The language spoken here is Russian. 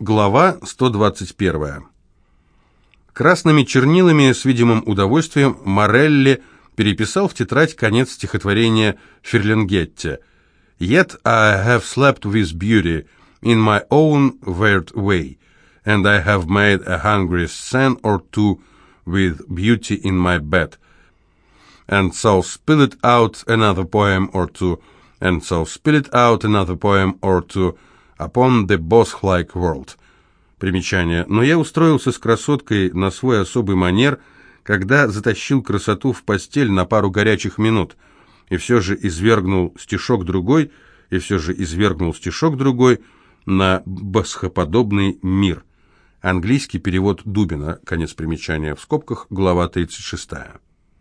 Глава 121. Красными чернилами с видимым удовольствием Морелли переписал в тетрадь конец стихотворения Ферлингетте «Yet I have slept with beauty in my own weird way, and I have made a hungry scene or two with beauty in my bed, and so spilled out another poem or two, and so spilled out another poem or two, upon the boss-like world. Примечание. Но я устроился с красоткой на свой особый манер, когда затащил красоту в постель на пару горячих минут, и все же извергнул стишок другой, и все же извергнул стишок другой на босхоподобный мир. Английский перевод Дубина, конец примечания, в скобках, глава 36.